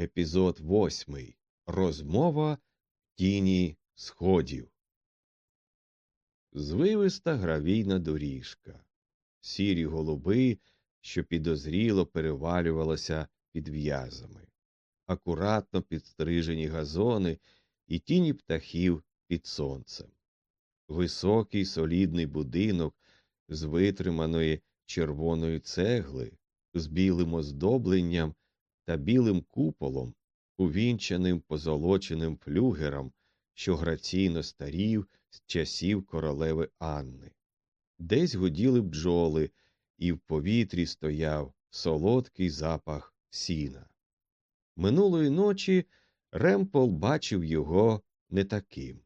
Епізод восьмий. Розмова тіні сходів. Звивиста гравійна доріжка. Сірі голуби, що підозріло перевалювалися під в'язами, акуратно підстрижені газони і тіні птахів під сонцем. Високий солідний будинок з витриманої червоної цегли, з білим оздобленням та білим куполом, увінчаним позолоченим флюгером, що граційно старів з часів королеви Анни. Десь гуділи бджоли, і в повітрі стояв солодкий запах сіна. Минулої ночі Ремпол бачив його не таким.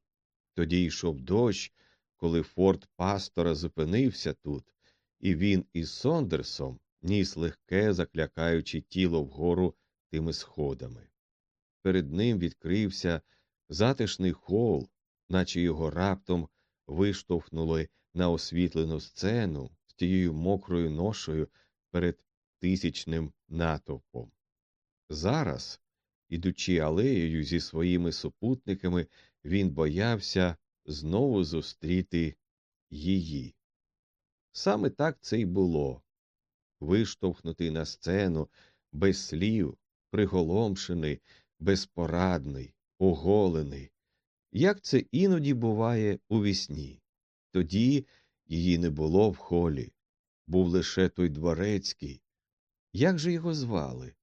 Тоді йшов дощ, коли форт пастора зупинився тут, і він із Сондерсом ніс легке, заклякаючи тіло вгору тими сходами. Перед ним відкрився затишний хол, наче його раптом виштовхнули на освітлену сцену з тією мокрою ношею перед тисячним натовпом. Зараз, ідучи алеєю зі своїми супутниками, він боявся знову зустріти її. Саме так це й було виштовхнутий на сцену, без слів, приголомшений, безпорадний, оголений, як це іноді буває у вісні. Тоді її не було в холі, був лише той дворецький. Як же його звали?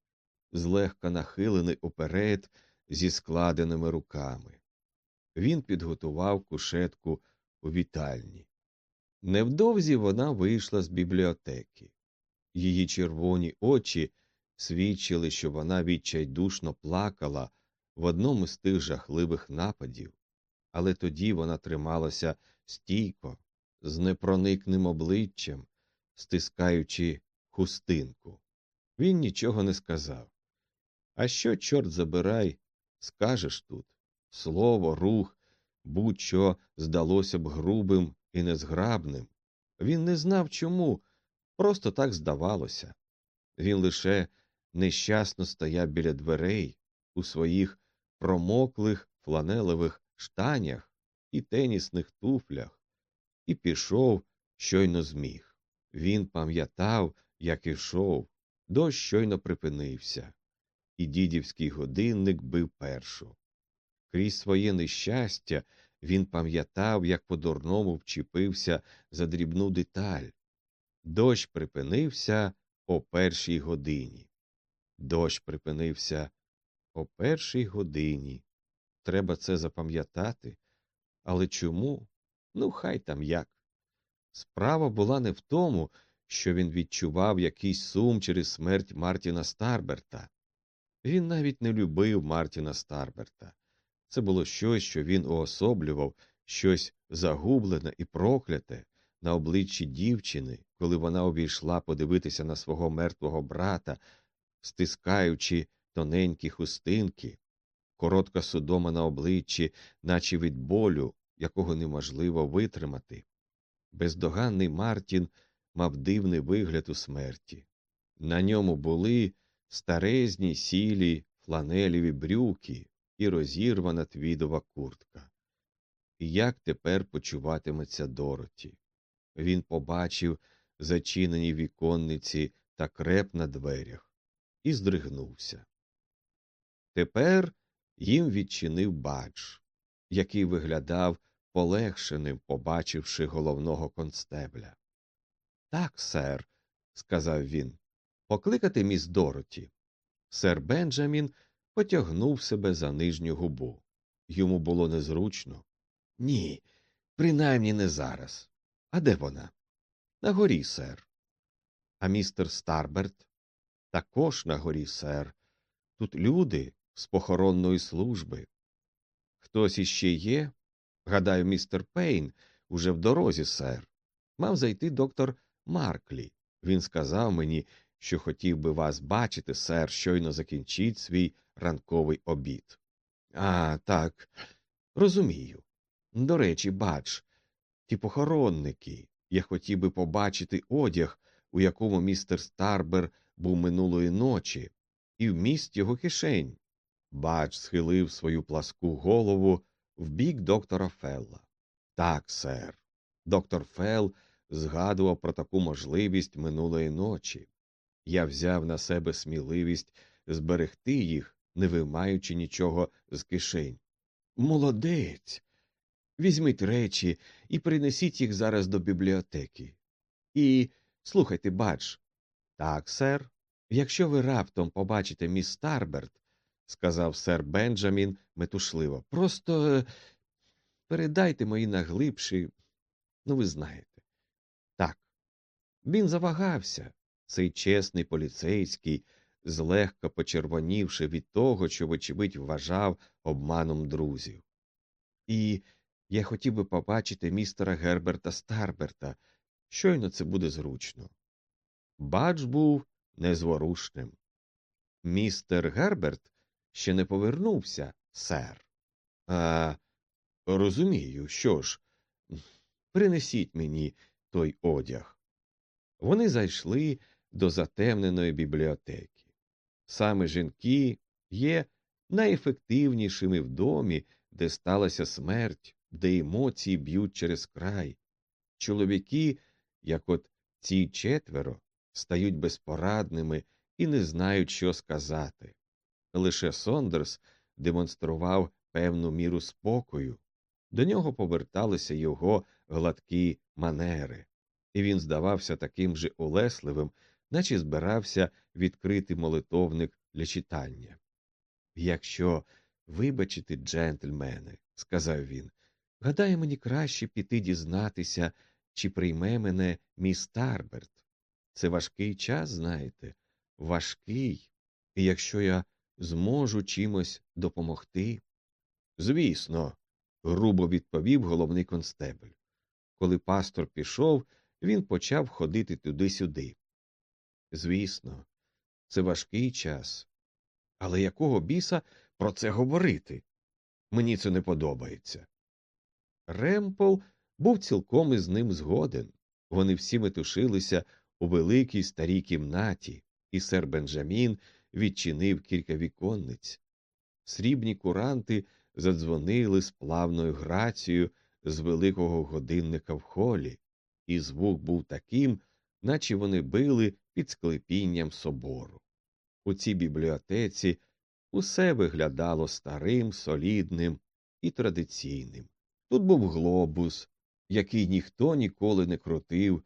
Злегка нахилений уперед зі складеними руками. Він підготував кушетку у вітальні. Невдовзі вона вийшла з бібліотеки. Її червоні очі свідчили, що вона відчайдушно плакала в одному з тих жахливих нападів, але тоді вона трималася стійко, з непроникним обличчям, стискаючи хустинку. Він нічого не сказав. А що, чорт забирай, скажеш тут? Слово, рух, будь-що здалося б грубим і незграбним. Він не знав чому, просто так здавалося. Він лише нещасно стояв біля дверей у своїх промоклих фланелевих штанях і тенісних туфлях, і пішов, щойно зміг. Він пам'ятав, як ішов, дощ щойно припинився, і дідівський годинник бив першу. Крізь своє нещастя він пам'ятав, як по дурному вчепився за дрібну деталь. Дощ припинився о першій годині. Дощ припинився о першій годині. Треба це запам'ятати. Але чому? Ну, хай там як. Справа була не в тому, що він відчував якийсь сум через смерть Мартіна Старберта. Він навіть не любив Мартіна Старберта. Це було щось, що він уособлював, щось загублене і прокляте на обличчі дівчини, коли вона обійшла подивитися на свого мертвого брата, стискаючи тоненькі хустинки, коротка судома на обличчі, наче від болю, якого неможливо витримати. Бездоганний Мартін мав дивний вигляд у смерті. На ньому були старезні сілі фланеліві брюки і розірвана твідова куртка. І як тепер почуватиметься Дороті? Він побачив зачинені віконниці та креп на дверях і здригнувся. Тепер їм відчинив бадж, який виглядав полегшеним, побачивши головного констебля. Так, сер, сказав він, покликати міс Дороті. Сер Бенджамін потягнув себе за нижню губу. Йому було незручно. Ні, принаймні не зараз. А де вона? На горі, сер. А містер Старберт? Також на горі, сер. Тут люди з похоронної служби. Хтось іще є? Гадаю, містер Пейн уже в дорозі, сер. Мав зайти доктор Марклі. Він сказав мені, що хотів би вас бачити, сер, щойно закінчить свій ранковий обід. А, так, розумію. До речі, бач, ті похоронники. Я хотів би побачити одяг, у якому містер Старбер був минулої ночі, і вміст його кишень. Бач схилив свою пласку голову в бік доктора Фелла. Так, сер. Доктор Фелл згадував про таку можливість минулої ночі. Я взяв на себе сміливість зберегти їх, не виймаючи нічого з кишень. Молодець. Візьміть речі і принесіть їх зараз до бібліотеки. І слухайте, бач. Так, сер. Якщо ви раптом побачите міс Старберт, сказав сер Бенджамін метушливо, просто е, передайте мої наглибші, ну, ви знаєте. Так. Він завагався, цей чесний поліцейський, злегка почервонівши від того, що, вочевидь, вважав обманом друзів. І я хотів би побачити містера Герберта Старберта. Щойно це буде зручно. Бадж був незворушним. Містер Герберт ще не повернувся, сер. А розумію, що ж, принесіть мені той одяг. Вони зайшли до затемненої бібліотеки. Саме жінки є найефективнішими в домі, де сталася смерть, де емоції б'ють через край. Чоловіки, як от ці четверо, стають безпорадними і не знають, що сказати. Лише Сондерс демонстрував певну міру спокою, до нього поверталися його гладкі манери, і він здавався таким же улесливим, наче збирався відкрити молитовник для читання. Якщо вибачите, джентльмени, сказав він, гадаю, мені краще піти дізнатися, чи прийме мене міс Тарберт. Це важкий час, знаєте, важкий, і якщо я зможу чимось допомогти. Звісно, грубо відповів головний констебель. Коли пастор пішов, він почав ходити туди-сюди. Звісно, це важкий час. Але якого біса про це говорити? Мені це не подобається. Ремпол був цілком із ним згоден. Вони всі метушилися у великій старій кімнаті, і сер Бенджамін відчинив кілька віконниць. Срібні куранти задзвонили з плавною грацією з великого годинника в холі, і звук був таким, наче вони били під склепінням собору. У цій бібліотеці усе виглядало старим, солідним і традиційним. Тут був глобус, який ніхто ніколи не крутив,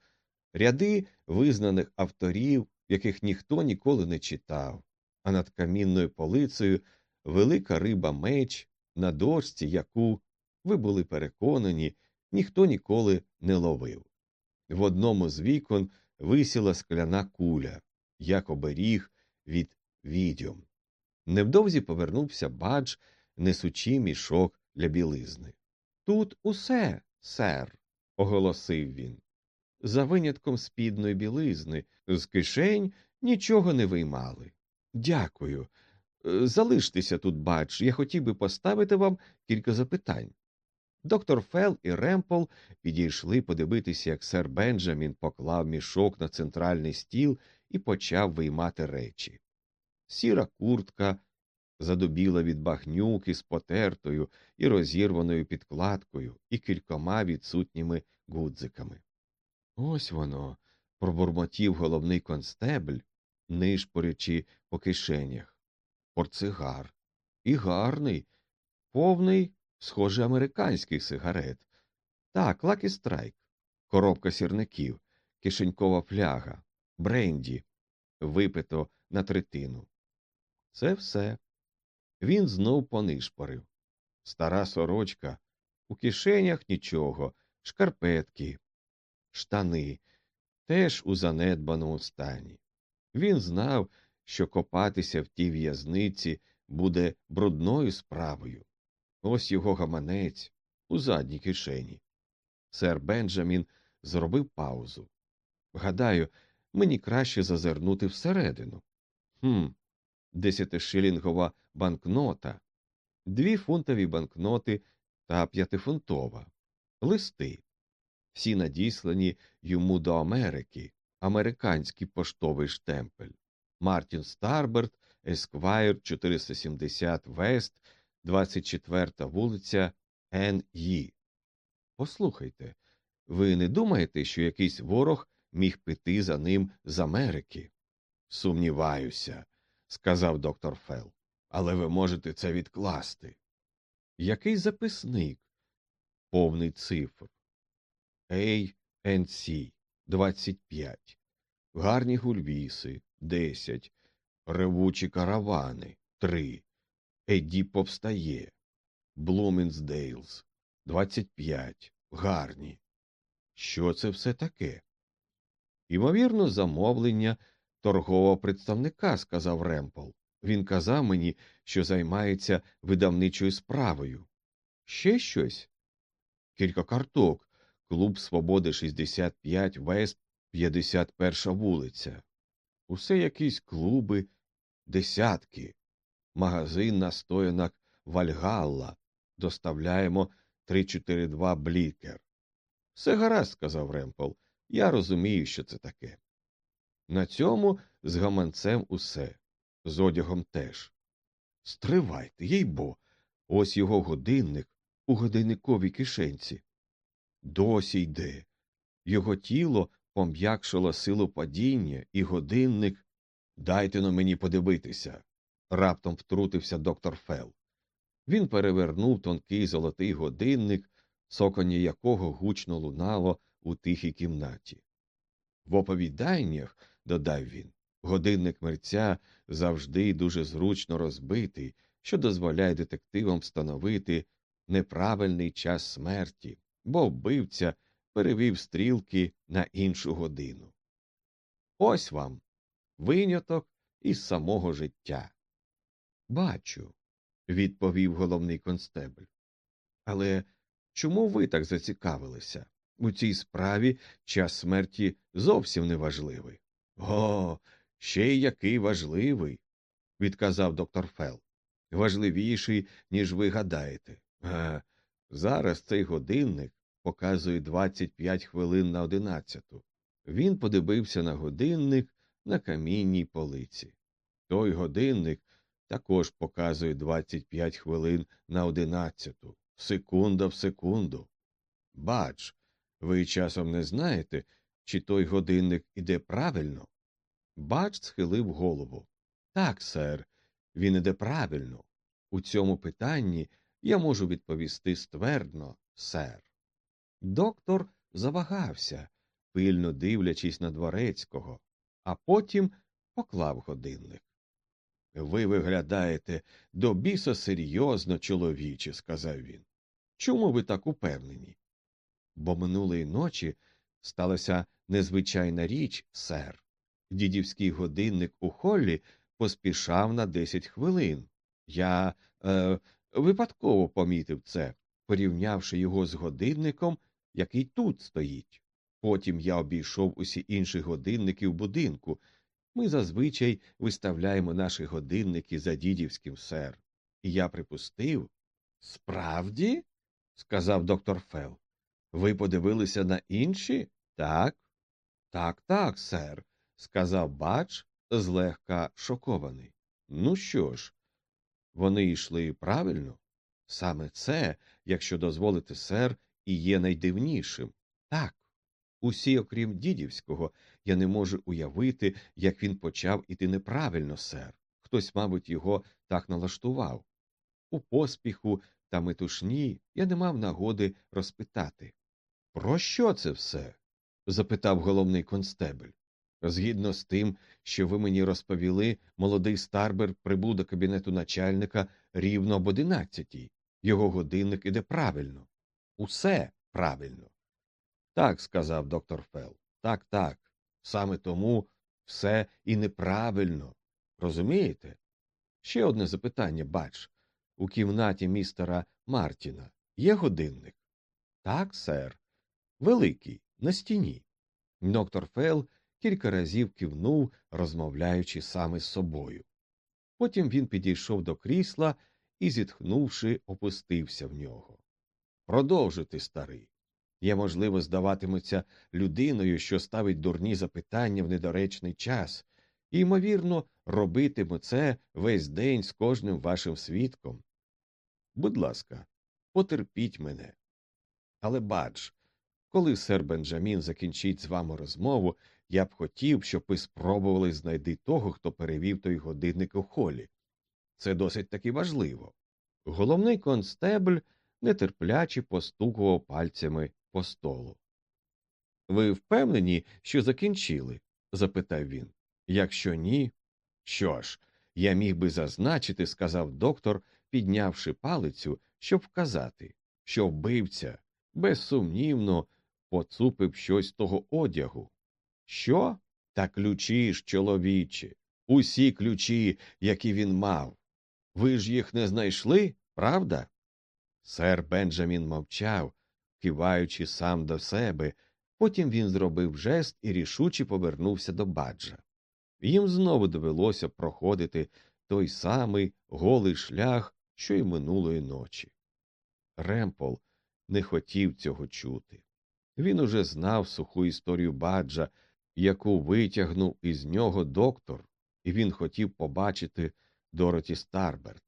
ряди визнаних авторів, яких ніхто ніколи не читав, а над камінною полицею велика риба меч на дошці, яку, ви були переконані, ніхто ніколи не ловив. В одному з вікон висіла скляна куля, як оберіг від відьом. Невдовзі повернувся бадж, несучи мішок для білизни. Тут усе, сер, оголосив він. За винятком спідної білизни, з кишень нічого не виймали. Дякую. Е, залиштеся тут, бач, я хотів би поставити вам кілька запитань. Доктор Фел і Ремпл підійшли подивитися, як сер Бенджамін поклав мішок на центральний стіл і почав виймати речі. Сіра куртка задубіла від багнюки з потертою і розірваною підкладкою і кількома відсутніми гудзиками. Ось воно, пробурмотів головний констебль, нишпорячи по кишенях. Портсигар. І гарний, повний, схоже, американських сигарет. Так, Лакі Страйк, коробка сірників, кишенькова фляга, бренді, випито на третину. Це все. Він знов понишпорив. Стара сорочка, у кишенях нічого, шкарпетки, штани, теж у занедбаному стані. Він знав, що копатися в тій в'язниці буде брудною справою. Ось його гаманець у задній кишені. Сер Бенджамін зробив паузу. Гадаю, мені краще зазирнути всередину. Хм, десятишилінгова банкнота, дві фунтові банкноти та п'ятифунтова, листи, всі надіслані йому до Америки, американський поштовий штемпель. Мартін Старберт Есквайр 470 Вест, 24 вулиця Н.Ї. Послухайте, ви не думаєте, що якийсь ворог міг піти за ним з Америки? Сумніваюся, сказав доктор Фел. Але ви можете це відкласти. Який записник? Повний цифр. ANC 25. Гарні гульвіси 10. Ревучі каравани 3. Едді повстає. Блумінсдейлз 25. Гарні. Що це все таке? Ймовірно, замовлення торгового представника, сказав Ремпл. Він казав мені, що займається видавничою справою. Ще щось? Кілька карток. Клуб Свободи 65 Вест 51 вулиця. Усе якісь клуби, десятки. Магазин настоянок Вальгалла. Доставляємо 342 блікер. Все гаразд, сказав Ремпл. Я розумію, що це таке. На цьому з гаманцем усе, з одягом теж. Стривайте, їй бо, ось його годинник у годинниковій кишенці. Досі йде. Його тіло пом'якшило силу падіння, і годинник. Дайте но мені подивитися. раптом втрутився доктор Фел. Він перевернув тонкий золотий годинник, соконя якого гучно лунало у тихій кімнаті. В оповіданнях, додав він, годинник мерця завжди дуже зручно розбитий, що дозволяє детективам встановити неправильний час смерті, бо вбивця перевів стрілки на іншу годину. Ось вам виняток із самого життя. Бачу, відповів головний констебль. Але чому ви так зацікавилися? У цій справі час смерті зовсім не важливий. О, ще й який важливий, відказав доктор Фел. Важливіший, ніж ви гадаєте. А, зараз цей годинник показує 25 хвилин на одинадцяту. Він подивився на годинник на камінній полиці. Той годинник також показує 25 хвилин на одинадцяту, секунда в секунду. Бач, ви часом не знаєте, чи той годинник іде правильно? Бач схилив голову. Так, сер, він іде правильно. У цьому питанні я можу відповісти ствердно, сер. Доктор завагався, пильно дивлячись на дворецького, а потім поклав годинник. Ви виглядаєте до біса серйозно, чоловіче, сказав він. Чому ви так упевнені? Бо минулої ночі сталася незвичайна річ, сер. Дідівський годинник у холлі поспішав на десять хвилин. Я е, випадково помітив це, порівнявши його з годинником, який тут стоїть. Потім я обійшов усі інші годинники в будинку. Ми зазвичай виставляємо наші годинники за дідівським, сер. І я припустив. Справді? сказав доктор Фел. Ви подивилися на інші? Так. Так, так, сер, сказав бач, злегка шокований. Ну що ж, вони йшли правильно? Саме це, якщо дозволите, сер, і є найдивнішим. Так. Усі, окрім дідівського, я не можу уявити, як він почав іти неправильно, сер. Хтось, мабуть, його так налаштував. У поспіху та метушні я не мав нагоди розпитати. Про що це все? запитав головний констебель. Згідно з тим, що ви мені розповіли, молодий старбер прибув до кабінету начальника рівно об одинадцятій. Його годинник іде правильно. Усе правильно. Так, сказав доктор Фел. Так, так. Саме тому все і неправильно. Розумієте? Ще одне запитання, бач. У кімнаті містера Мартіна є годинник? Так, сер. Великий, на стіні. Доктор Фел кілька разів кивнув, розмовляючи саме з собою. Потім він підійшов до крісла і, зітхнувши, опустився в нього. Продовжуйте, старий. Я, можливо, здаватиметься людиною, що ставить дурні запитання в недоречний час. і, ймовірно, робитиму це весь день з кожним вашим свідком. Будь ласка, потерпіть мене. Але бач, коли сер Бенджамін закінчить з вами розмову, я б хотів, щоб ви спробували знайти того, хто перевів той годинник у холі. Це досить таки важливо. Головний констебль нетерпляче постукував пальцями по столу. Ви впевнені, що закінчили? запитав він. Якщо ні, що ж, я міг би зазначити, сказав доктор, піднявши палицю, щоб вказати, що вбивця безсумнівно поцупив щось того одягу. Що? Та ключі ж, чоловіче, усі ключі, які він мав. Ви ж їх не знайшли, правда? Сер Бенджамін мовчав, киваючи сам до себе, потім він зробив жест і рішуче повернувся до баджа. Їм знову довелося проходити той самий голий шлях, що й минулої ночі. Ремпол не хотів цього чути. Він уже знав суху історію баджа, яку витягнув із нього доктор, і він хотів побачити Дороті Старберт.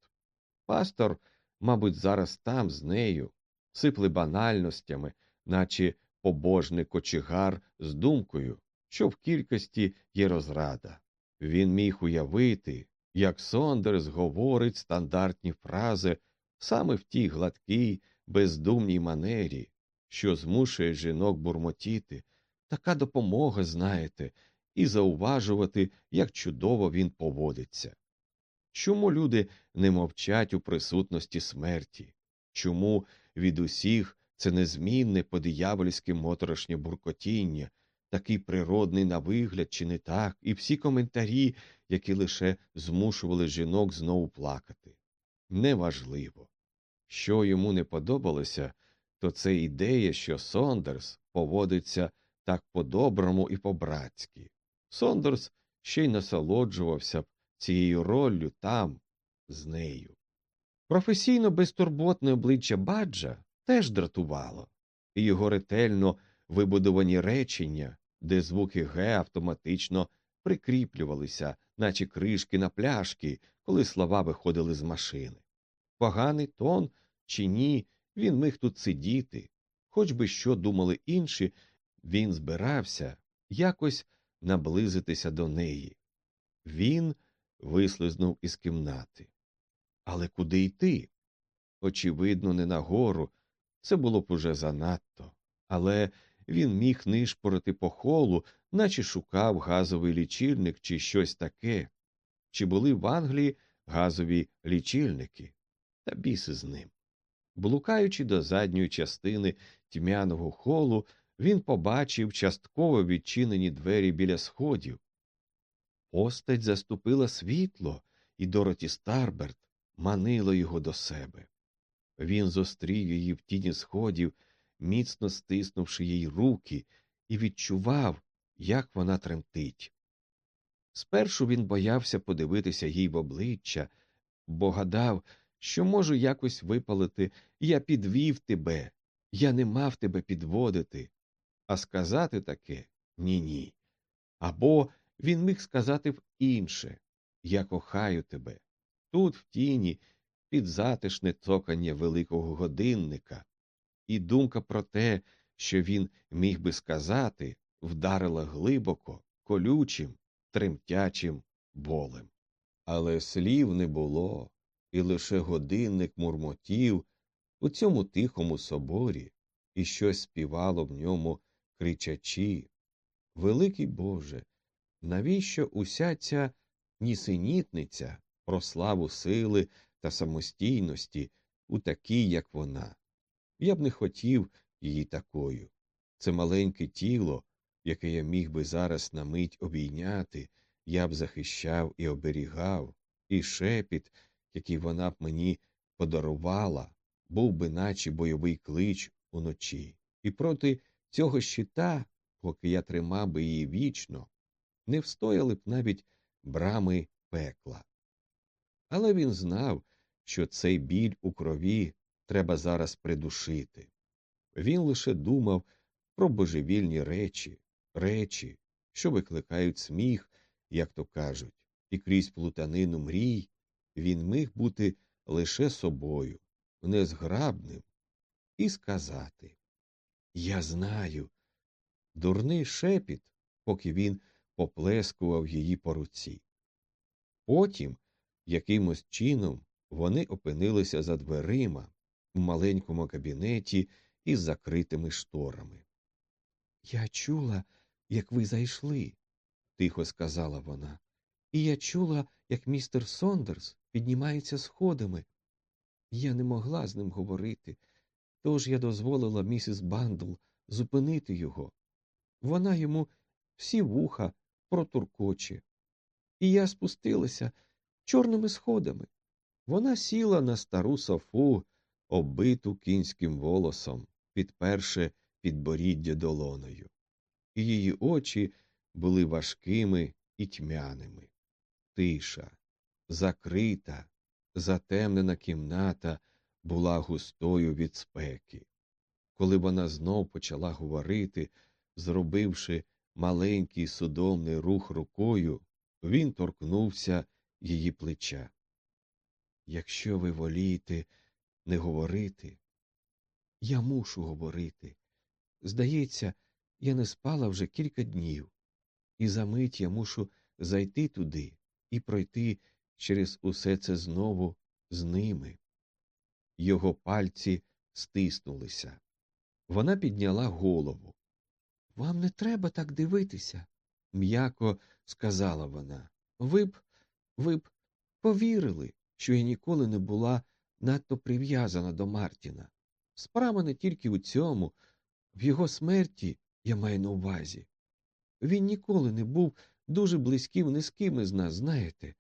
Пастор, мабуть, зараз там з нею, сипли банальностями, наче побожний кочегар з думкою, що в кількості є розрада. Він міг уявити, як Сондерс говорить стандартні фрази саме в тій гладкій, бездумній манері, що змушує жінок бурмотіти, така допомога, знаєте, і зауважувати, як чудово він поводиться. Чому люди не мовчать у присутності смерті? Чому від усіх це незмінне подиявольське моторошнє буркотіння, такий природний на вигляд, чи не так, і всі коментарі, які лише змушували жінок знову плакати? Неважливо. Що йому не подобалося, то це ідея, що Сондерс поводиться так по-доброму і по-братськи. Сондерс ще й насолоджувався б цією роллю там, з нею. Професійно безтурботне обличчя Баджа теж дратувало, і його ретельно вибудовані речення, де звуки Г автоматично прикріплювалися, наче кришки на пляшки, коли слова виходили з машини. Поганий тон чи ні, він міг тут сидіти, хоч би що думали інші, він збирався якось наблизитися до неї. Він вислизнув із кімнати. Але куди йти? Очевидно, не нагору, це було б уже занадто, але він міг нишпорити по холу, наче шукав газовий лічильник чи щось таке. Чи були в Англії газові лічильники? Та біси з ним. Блукаючи до задньої частини тьмяного холу, він побачив частково відчинені двері біля сходів. Постать заступила світло, і Дороті Старберт манила його до себе. Він зустрів її в тіні сходів, міцно стиснувши їй руки, і відчував, як вона тремтить. Спершу він боявся подивитися їй в обличчя, бо гадав, що можу якось випалити я підвів тебе, я не мав тебе підводити, а сказати таке ні ні. Або він міг сказати б інше Я кохаю тебе. Тут, в тіні, під затишне цокання великого годинника, і думка про те, що він міг би сказати, вдарила глибоко, колючим, тремтячим болем. Але слів не було, і лише годинник мурмотів у цьому тихому соборі, і щось співало в ньому, кричачи Великий Боже, навіщо уся ця нісенітниця про славу сили та самостійності у такій, як вона? Я б не хотів її такою. Це маленьке тіло, яке я міг би зараз на мить обійняти, я б захищав і оберігав, і шепіт, який вона б мені подарувала, був би наче бойовий клич уночі, і проти цього щита, поки я тримав би її вічно, не встояли б навіть брами пекла. Але він знав, що цей біль у крові треба зараз придушити. Він лише думав про божевільні речі, речі, що викликають сміх, як то кажуть, і крізь плутанину мрій він міг бути лише собою, незграбним, і сказати Я знаю. Дурний шепіт, поки він поплескував її по руці. Потім, якимось чином, вони опинилися за дверима в маленькому кабінеті із закритими шторами. Я чула, як ви зайшли, тихо сказала вона, і я чула, як містер Сондерс піднімається сходами. Я не могла з ним говорити, тож я дозволила місіс Бандл зупинити його. Вона йому всі вуха протуркоче. І я спустилася чорними сходами. Вона сіла на стару софу, оббиту кінським волосом, підперше підборіддя долоною, її очі були важкими і тьмяними. Тиша, закрита, затемнена кімната була густою від спеки. Коли вона знов почала говорити, зробивши маленький судомний рух рукою, він торкнувся її плеча. Якщо ви волієте не говорити, я мушу говорити. Здається, я не спала вже кілька днів, і за мить я мушу зайти туди і пройти через усе це знову з ними. Його пальці стиснулися. Вона підняла голову. Вам не треба так дивитися, м'яко сказала вона. Ви б, ви б повірили, що я ніколи не була надто прив'язана до Мартіна. Справа не тільки у цьому, в його смерті я маю на увазі. Він ніколи не був дуже близьким ні з ким із нас, знаєте.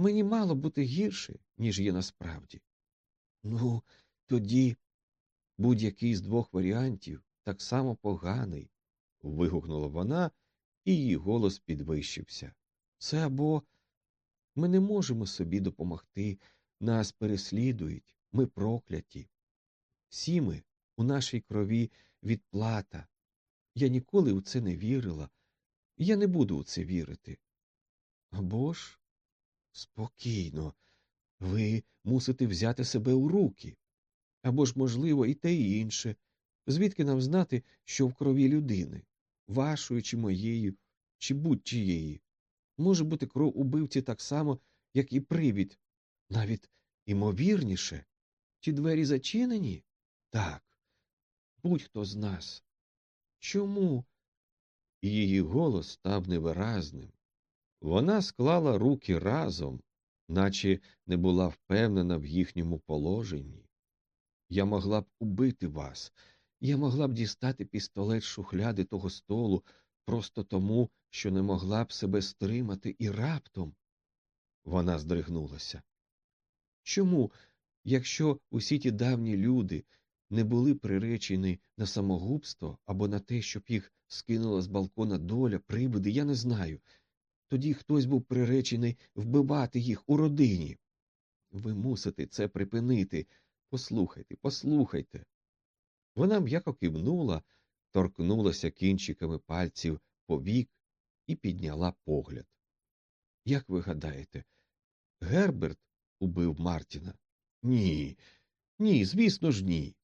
Мені мало бути гірше, ніж є насправді. Ну, тоді будь-який з двох варіантів так само поганий, вигукнула вона, і її голос підвищився. Це або ми не можемо собі допомогти, нас переслідують, ми прокляті. Всі ми у нашій крові відплата. Я ніколи у це не вірила, я не буду у це вірити. Або ж спокійно, ви мусите взяти себе у руки. Або ж, можливо, і те і інше. Звідки нам знати, що в крові людини, вашої чи моєї, чи будь-чиєї? Може бути кров убивці так само, як і привід, навіть імовірніше. Ті двері зачинені? Так. Будь-хто з нас. Чому? Її голос став невиразним. Вона склала руки разом, наче не була впевнена в їхньому положенні. Я могла б убити вас, я могла б дістати пістолет шухляди того столу просто тому, що не могла б себе стримати і раптом. Вона здригнулася. Чому, якщо усі ті давні люди не були приречені на самогубство або на те, щоб їх скинула з балкона доля, привиди, я не знаю. Тоді хтось був приречений вбивати їх у родині. Ви мусите це припинити. Послухайте, послухайте. Вона м'яко кивнула, торкнулася кінчиками пальців повік і підняла погляд. Як ви гадаєте, Герберт убив Мартіна? Ні, ні, звісно ж, ні.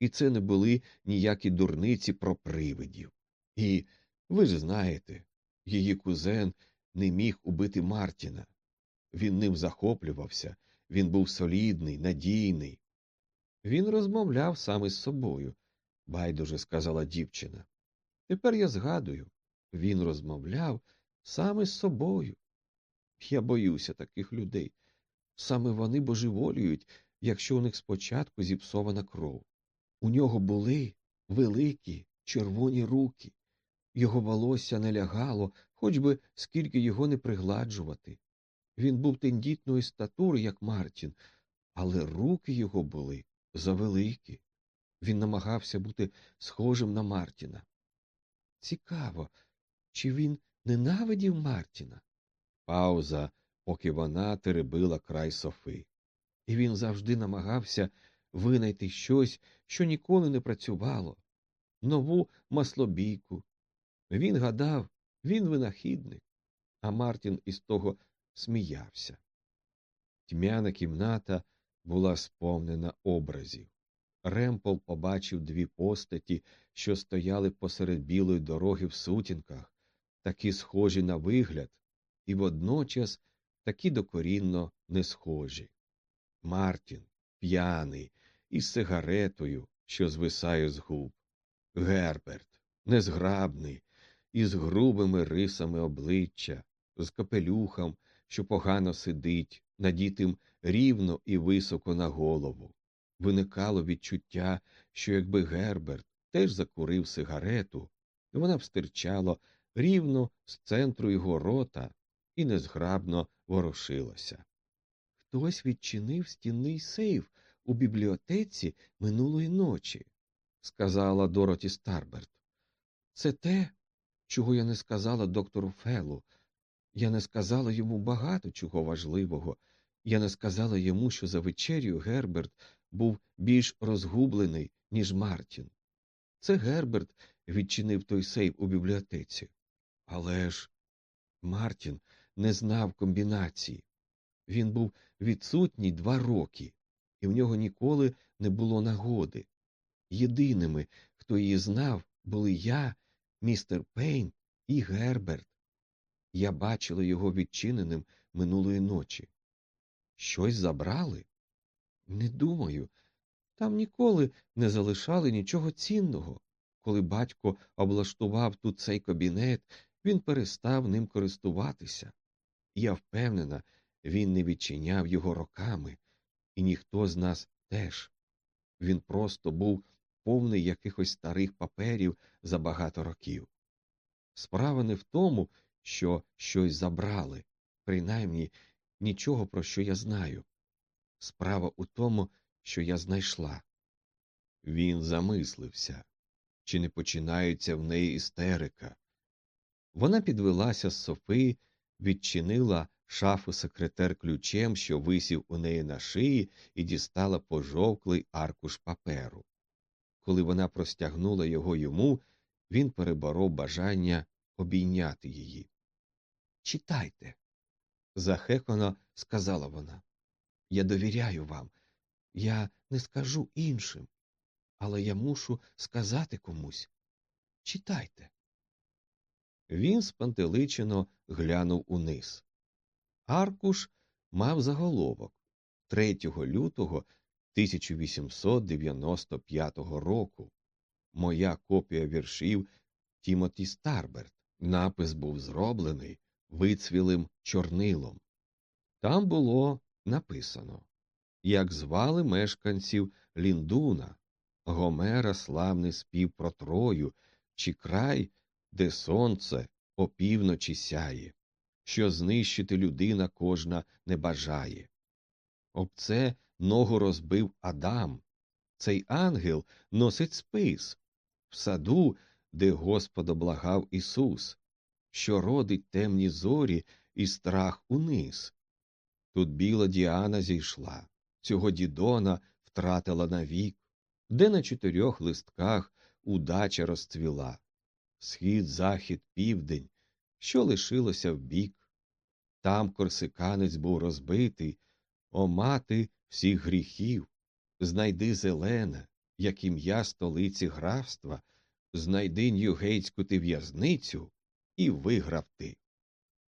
І це не були ніякі дурниці про привидів. І ви ж знаєте, її кузен не міг убити Мартіна. Він ним захоплювався, він був солідний, надійний. Він розмовляв саме з собою, байдуже сказала дівчина. Тепер я згадую він розмовляв саме з собою. Я боюся таких людей. Саме вони божеволюють, якщо у них спочатку зіпсована кров. У нього були великі червоні руки, його волосся не лягало, хоч би скільки його не пригладжувати. Він був тендітної статури, як Мартін, але руки його були завеликі. Він намагався бути схожим на Мартіна. Цікаво, чи він ненавидів Мартіна? Пауза, поки вона теребила край софи. І він завжди намагався винайти щось, що ніколи не працювало, нову маслобійку. Він гадав, він винахідник. а Мартін із того сміявся. Тьмяна кімната була сповнена образів. Ремпол побачив дві постаті, що стояли посеред білої дороги в сутінках, такі схожі на вигляд, і водночас такі докорінно не схожі. Мартін, п'яний, із сигаретою, що звисає з губ. Герберт, незграбний, із грубими рисами обличчя, з капелюхом, що погано сидить, надітим рівно і високо на голову. Виникало відчуття, що якби Герберт теж закурив сигарету, вона б стирчала рівно з центру його рота і незграбно ворушилася. Хтось відчинив стінний сейф у бібліотеці минулої ночі, сказала Дороті Старберт. Це те, чого я не сказала доктору Фелу. Я не сказала йому багато чого важливого. Я не сказала йому, що за вечерю Герберт був більш розгублений, ніж Мартін. Це Герберт відчинив той сейф у бібліотеці. Але ж Мартін не знав комбінації. Він був відсутній два роки, і в нього ніколи не було нагоди. Єдиними, хто її знав, були я, містер Пейн і Герберт. Я бачила його відчиненим минулої ночі. Щось забрали? Не думаю. Там ніколи не залишали нічого цінного. Коли батько облаштував тут цей кабінет, він перестав ним користуватися. Я впевнена, він не відчиняв його роками, і ніхто з нас теж. Він просто був повний якихось старих паперів за багато років. Справа не в тому, що щось забрали, принаймні нічого, про що я знаю. Справа у тому, що я знайшла. Він замислився, чи не починається в неї істерика. Вона підвелася з софи, відчинила шафу секретер ключем, що висів у неї на шиї, і дістала пожовклий аркуш паперу. Коли вона простягнула його йому, він переборов бажання обійняти її. Читайте, захекано сказала вона. Я довіряю вам. Я не скажу іншим, але я мушу сказати комусь. Читайте. Він спантеличено глянув униз. Аркуш мав заголовок 3 лютого 1895 року. Моя копія віршів Тімоті Старберт. Напис був зроблений вицвілим чорнилом. Там було написано як звали мешканців Ліндуна, Гомера славний спів про Трою, чи край, де сонце опівночі сяє, що знищити людина кожна не бажає. Об це ногу розбив Адам. Цей ангел носить спис в саду, де Господа благав Ісус, що родить темні зорі і страх униз. Тут біла Діана зійшла, цього дідона втратила навік, де на чотирьох листках удача розцвіла. Схід, захід, південь, що лишилося вбік. Там корсиканець був розбитий, о мати всіх гріхів. Знайди зелене, як ім'я столиці графства, знайди ньюгейтську ти в'язницю і виграв ти.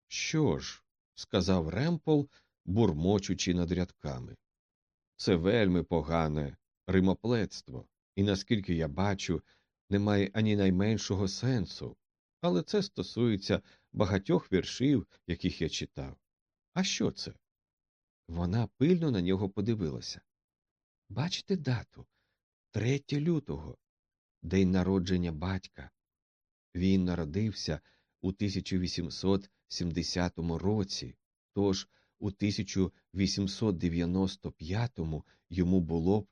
Що ж, сказав Ремпол, бурмочучи над рядками. Це вельми погане римоплетство, і, наскільки я бачу, немає ані найменшого сенсу, але це стосується багатьох віршів, яких я читав. А що це? Вона пильно на нього подивилася. Бачите дату 3 лютого, день народження батька. Він народився у 1870 році, тож у 1895-му йому було б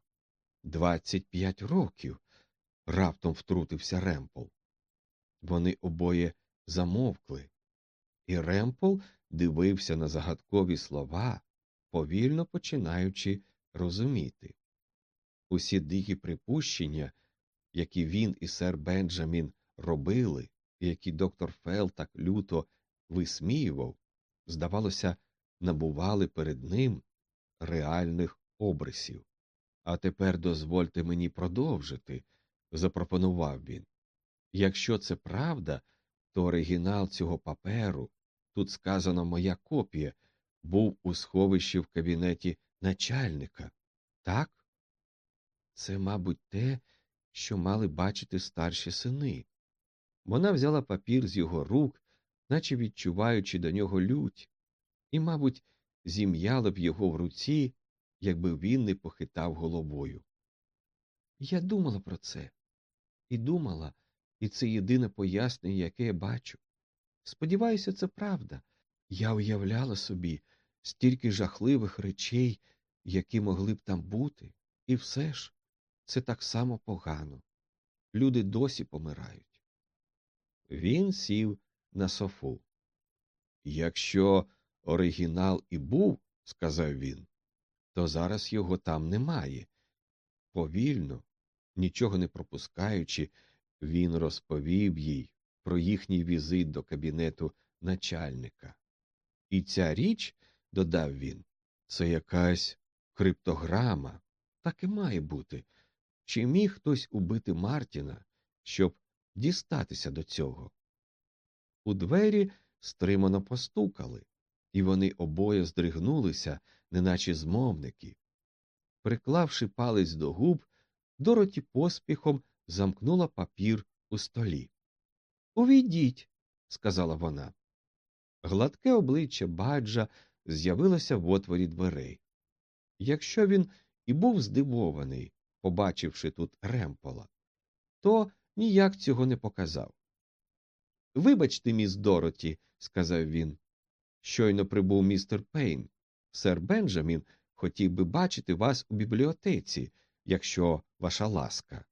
25 років, раптом втрутився Ремпол. Вони обоє замовкли, і Ремпол дивився на загадкові слова, повільно починаючи розуміти. Усі дикі припущення, які він і сер Бенджамін робили, які доктор Фел так люто висміював, здавалося, набували перед ним реальних обрисів. А тепер дозвольте мені продовжити, запропонував він. Якщо це правда, то оригінал цього паперу, тут сказано моя копія, був у сховищі в кабінеті начальника. Так? Це, мабуть, те, що мали бачити старші сини. Вона взяла папір з його рук, наче відчуваючи до нього лють, і, мабуть, зім'яла б його в руці, якби він не похитав головою. Я думала про це і думала, і це єдине пояснення, яке я бачу. Сподіваюся, це правда. Я уявляла собі стільки жахливих речей, які могли б там бути, і все ж це так само погано. Люди досі помирають. Він сів на софу. Якщо оригінал і був, сказав він, то зараз його там немає. Повільно, нічого не пропускаючи, він розповів їй про їхній візит до кабінету начальника. І ця річ, додав він, це якась криптограма. Так і має бути. Чи міг хтось убити Мартіна, щоб дістатися до цього? У двері стримано постукали, і вони обоє здригнулися, неначе змовники. Приклавши палець до губ, Дороті поспіхом замкнула папір у столі. Увійдіть, сказала вона. Гладке обличчя баджа з'явилося в отворі дверей. Якщо він і був здивований, побачивши тут ремпола, то ніяк цього не показав. Вибачте, міс Дороті, сказав він. Щойно прибув містер Пейн. Сер Бенджамін хотів би бачити вас у бібліотеці, якщо ваша ласка.